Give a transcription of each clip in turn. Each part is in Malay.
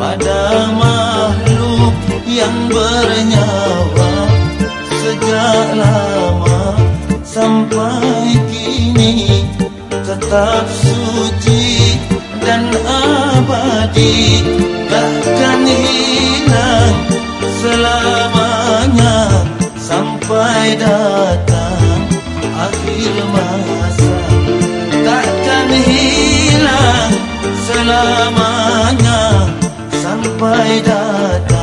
pada makhluk yang bernyawa sejak lama sampai kini tetap suci dan abadi takkan hilang selamanya sampai datang akhir masa. Takkan hilang selamanya sampai datang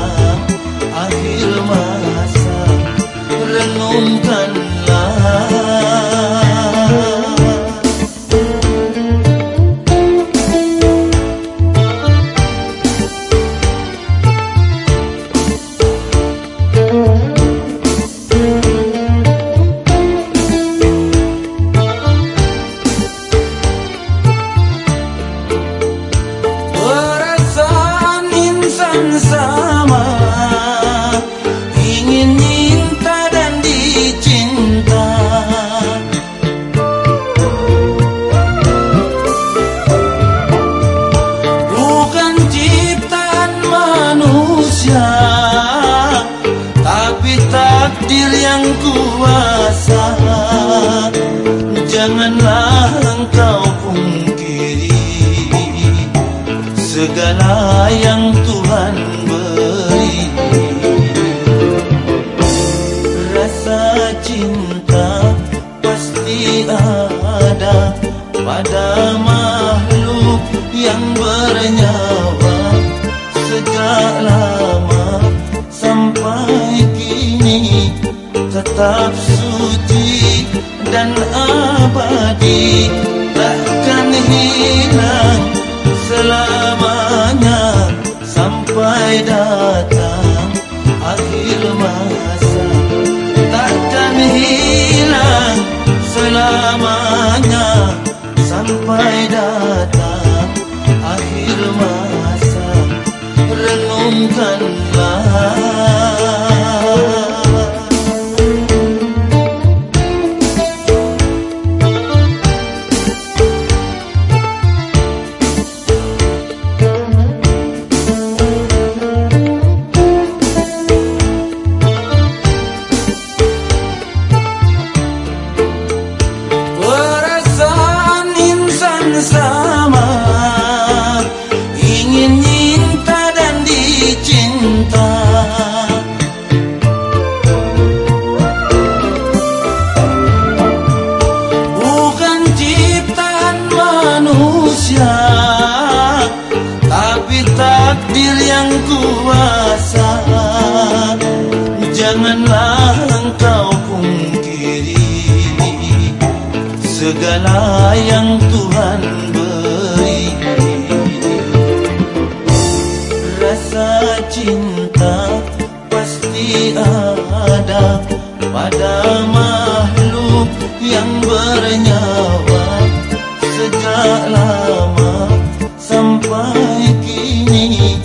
yang Tuhan beri. Rasa cinta pasti ada Pada makhluk yang bernyawa. Sejak lama sampai kini Tetap suci dan abadi. Takkan hilang selamanya sama Ingin minta dan dicinta. Bukan ciptaan manusia Tapi takdir yang kuasa Segala yang Tuhan beri. Rasa cinta pasti ada Pada makhluk yang bernyawa. Sejak lama sampai kini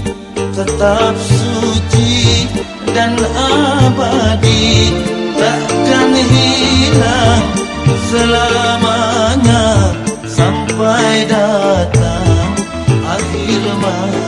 Tetap suci dan abadi Takkan hilang sampai datang akhir masa